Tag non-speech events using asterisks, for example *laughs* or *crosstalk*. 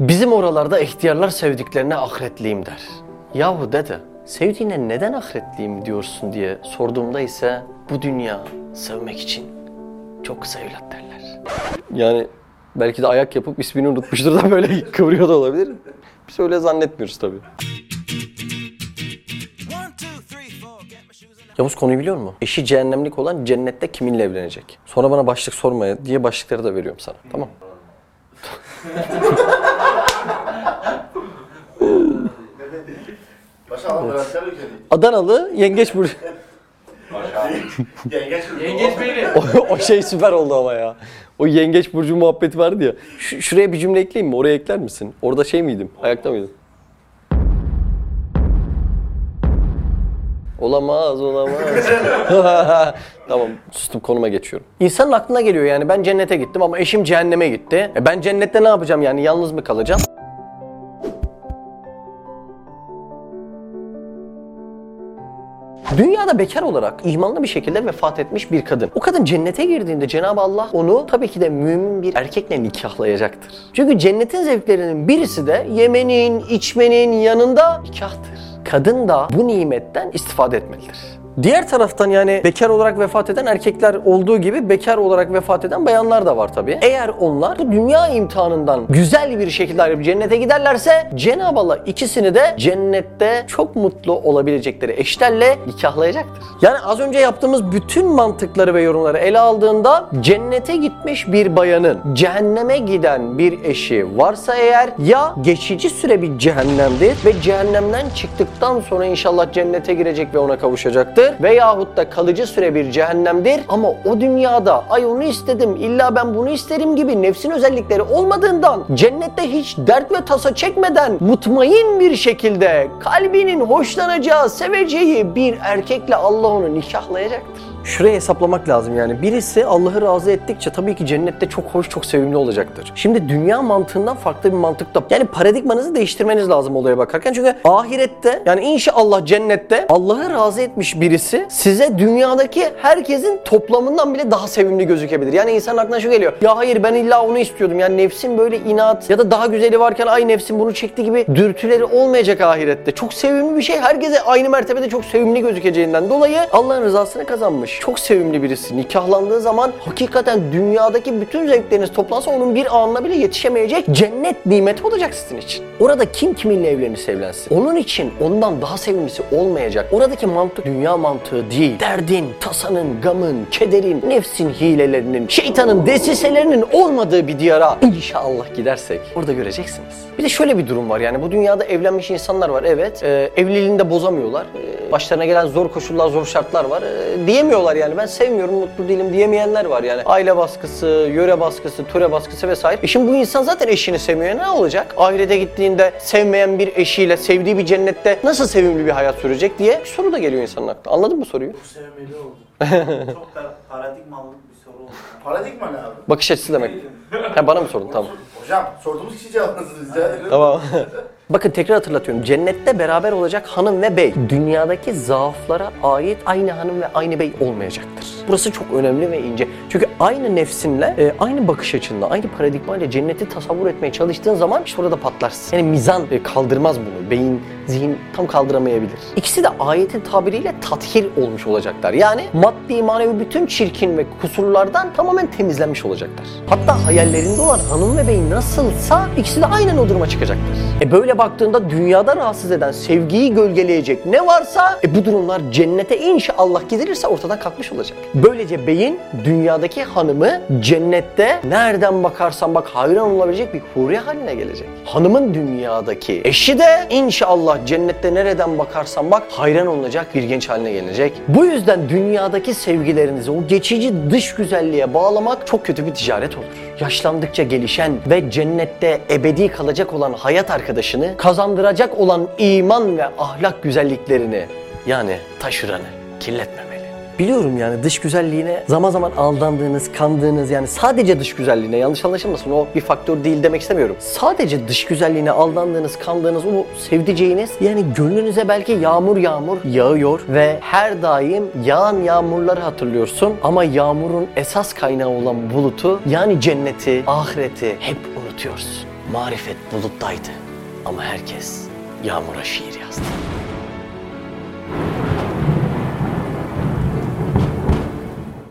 Bizim oralarda ihtiyarlar sevdiklerine ahiretliyim der. Yahu dede, sevdiğine neden ahiretliyim diyorsun diye sorduğumda ise bu dünya sevmek için çok kısa evlat derler. Yani belki de ayak yapıp ismini unutmuştur da böyle *laughs* kıvırıyor da olabilir. Biz öyle zannetmiyoruz tabii. Yavuz konuyu biliyor musun? Eşi cehennemlik olan cennette kiminle evlenecek? Sonra bana başlık sormaya diye başlıkları da veriyorum sana. Tamam. *laughs* Ülke değil. Adanalı Yengeç Burcu. Yengeç Beyli. o, o şey süper oldu ama ya. O yengeç burcu muhabbeti vardı ya. Şu- şuraya bir cümle ekleyeyim mi? Oraya ekler misin? Orada şey miydim? Ayakta mıydım? Olamaz, olamaz. *laughs* tamam, sustum konuma geçiyorum. İnsanın aklına geliyor yani ben cennete gittim ama eşim cehenneme gitti. E ben cennette ne yapacağım yani yalnız mı kalacağım? Dünyada bekar olarak imanlı bir şekilde vefat etmiş bir kadın. O kadın cennete girdiğinde Cenab-ı Allah onu tabii ki de mümin bir erkekle nikahlayacaktır. Çünkü cennetin zevklerinin birisi de yemenin, içmenin yanında nikahtır. Kadın da bu nimetten istifade etmelidir. Diğer taraftan yani bekar olarak vefat eden erkekler olduğu gibi bekar olarak vefat eden bayanlar da var tabii. Eğer onlar bu dünya imtihanından güzel bir şekilde ayrılıp cennete giderlerse Cenab-ı Allah ikisini de cennette çok mutlu olabilecekleri eşlerle nikahlayacaktır. Yani az önce yaptığımız bütün mantıkları ve yorumları ele aldığında cennete gitmiş bir bayanın cehenneme giden bir eşi varsa eğer ya geçici süre bir cehennemdir ve cehennemden çıktıktan sonra inşallah cennete girecek ve ona kavuşacaktır. Veyahut da kalıcı süre bir cehennemdir ama o dünyada ay onu istedim illa ben bunu isterim gibi nefsin özellikleri olmadığından cennette hiç dert ve tasa çekmeden mutmain bir şekilde kalbinin hoşlanacağı, seveceği bir erkekle Allah onu nikahlayacaktır. Şuraya hesaplamak lazım yani. Birisi Allah'ı razı ettikçe tabii ki cennette çok hoş, çok sevimli olacaktır. Şimdi dünya mantığından farklı bir mantıkta. Yani paradigmanızı değiştirmeniz lazım olaya bakarken. Çünkü ahirette yani inşallah cennette Allah'ı razı etmiş birisi size dünyadaki herkesin toplamından bile daha sevimli gözükebilir. Yani insanın aklına şu geliyor. Ya hayır ben illa onu istiyordum. Yani nefsin böyle inat ya da daha güzeli varken ay nefsin bunu çekti gibi dürtüleri olmayacak ahirette. Çok sevimli bir şey. Herkese aynı mertebede çok sevimli gözükeceğinden dolayı Allah'ın rızasını kazanmış. Çok sevimli birisi. Nikahlandığı zaman hakikaten dünyadaki bütün zevkleriniz toplansa onun bir anına bile yetişemeyecek cennet nimeti olacak sizin için. Orada kim kiminle evlenirse evlensin. Onun için ondan daha sevimlisi olmayacak. Oradaki mantık dünya mantığı değil. Derdin, tasanın, gamın, kederin, nefsin hilelerinin, şeytanın desiselerinin olmadığı bir diyara inşallah gidersek orada göreceksiniz. Bir de şöyle bir durum var yani bu dünyada evlenmiş insanlar var evet. Ee, evliliğini de bozamıyorlar. Ee, başlarına gelen zor koşullar, zor şartlar var. Ee, diyemiyorlar yani ben sevmiyorum, mutlu değilim diyemeyenler var yani. Aile baskısı, yöre baskısı, töre baskısı vesaire. E şimdi bu insan zaten eşini sevmiyor ne olacak? Ahirete gittiğinde sevmeyen bir eşiyle sevdiği bir cennette nasıl sevimli bir hayat sürecek diye bir soru da geliyor insanın aklına. Anladın mı soruyu? Sevmeli oldu. *laughs* Çok da paradigmalı bir soru oldu. Paradigma ne abi? Bakış açısı demek. Ha, bana mı sordun? Tamam. Hocam sorduğumuz kişi cevaplasınız rica ederim. Tamam. *laughs* Bakın tekrar hatırlatıyorum. Cennette beraber olacak hanım ve bey. Dünyadaki zaaflara ait aynı hanım ve aynı bey olmayacaktır. Burası çok önemli ve ince. Çünkü aynı nefsinle, e, aynı bakış açınla, aynı paradigmayla cenneti tasavvur etmeye çalıştığın zaman işte orada patlarsın. Yani mizan e, kaldırmaz bunu. Beyin, zihin tam kaldıramayabilir. İkisi de ayetin tabiriyle tathir olmuş olacaklar. Yani maddi manevi bütün çirkin ve kusurlardan tamamen temizlenmiş olacaklar. Hatta hayallerinde olan hanım ve bey nasılsa ikisi de aynen o duruma çıkacaktır. E böyle baktığında dünyada rahatsız eden, sevgiyi gölgeleyecek ne varsa e bu durumlar cennete inşallah gidilirse ortadan kalkmış olacak. Böylece beyin dünyadaki hanımı cennette nereden bakarsan bak hayran olabilecek bir huri haline gelecek. Hanımın dünyadaki eşi de inşallah cennette nereden bakarsan bak hayran olacak bir genç haline gelecek. Bu yüzden dünyadaki sevgilerinizi o geçici dış güzelliğe bağlamak çok kötü bir ticaret olur. Yaşlandıkça gelişen ve cennette ebedi kalacak olan hayat arkadaşını kazandıracak olan iman ve ahlak güzelliklerini yani taşıranı kirletmemeli. Biliyorum yani dış güzelliğine zaman zaman aldandığınız, kandığınız yani sadece dış güzelliğine yanlış anlaşılmasın o bir faktör değil demek istemiyorum. Sadece dış güzelliğine aldandığınız, kandığınız o sevdiceğiniz yani gönlünüze belki yağmur yağmur yağıyor ve her daim yağan yağmurları hatırlıyorsun ama yağmurun esas kaynağı olan bulutu yani cenneti, ahireti hep unutuyorsun. Marifet buluttaydı ama herkes yağmura şiir yazdı.